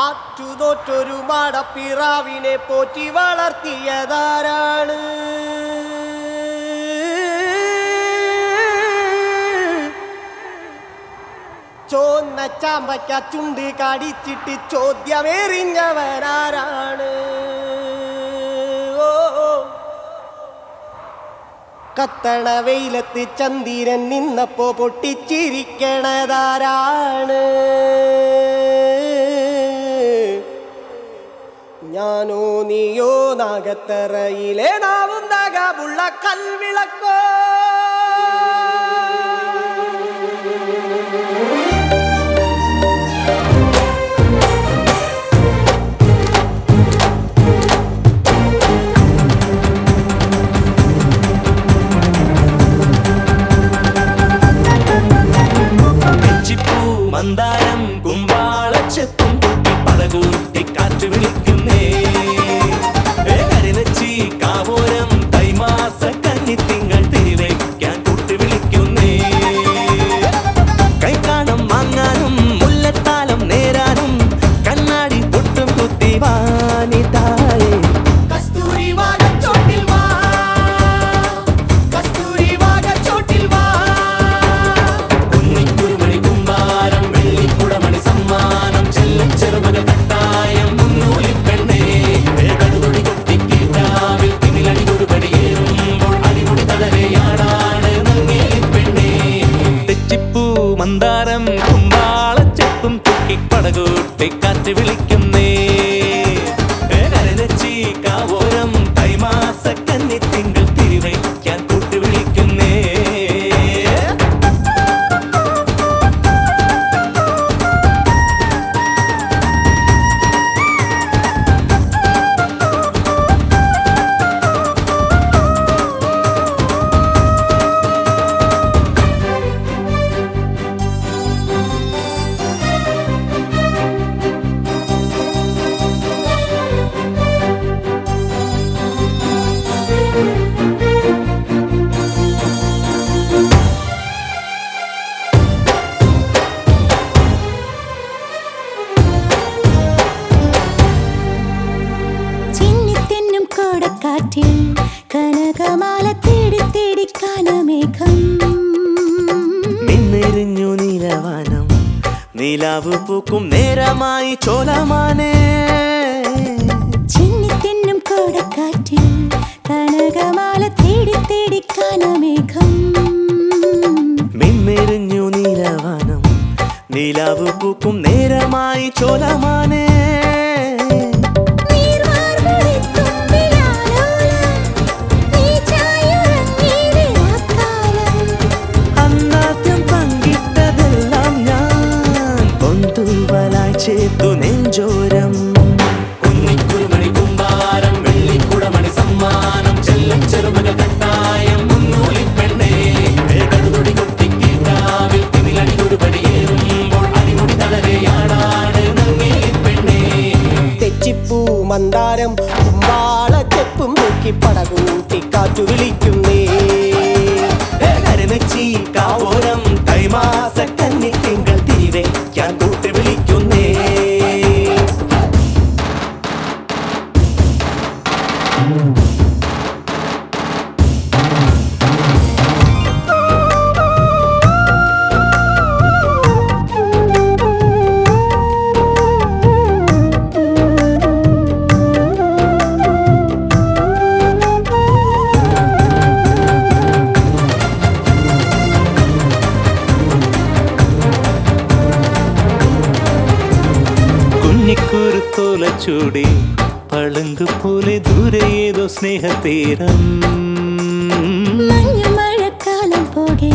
ആറ്റുതോറ്റൊരു മാടപ്പിറാവിനെ പോറ്റി വളർത്തിയതാരാണ് ചോന്ന ചാമ്പയ്ക്ക ചുണ്ട് കടിച്ചിട്ട് ചോദ്യമേറിഞ്ഞവരാരാണ്. കത്തണ വെയിലത്ത് ചന്ദിരൻ നിന്നപ്പോ പൊട്ടിച്ചിരിക്കണതാരാണ്. ഞാനോ നീയോ നാഗത്തറയിലെ നാവും നാഗമുള്ള കൽവിളക്കോ? മന്ദാരം കോടക്കാറ്റിൽ കനകമാല തേടി തേടി കാനമേഘം. നിന്നെരിഞ്ഞു നീലവാനം. നീലാവ് പൂക്കും നേരമായി ചോലമാനേ. ചിന്നിത്തെന്നും കോടക്കാറ്റിൽ കനകമാല തേടി തേടി കാനമേഘം. മിന്നെരിഞ്ഞു നിലവാനം. നീലാവ് പൂക്കും നേരമായി ചോലമാനേ. മന്ദാരം. കുമ്പാള ചെപ്പും നോക്കി പടകൂട്ടി കാറ്റു വിളിക്കുന്നേ കുഞ്ഞിക്കുരുത്തോല ചൂടി പളുങ്ക് പോലെ ദൂരെ ഏതോ സ്നേഹത്തീരം മഞ്ഞ മഴക്കാലം പോകെ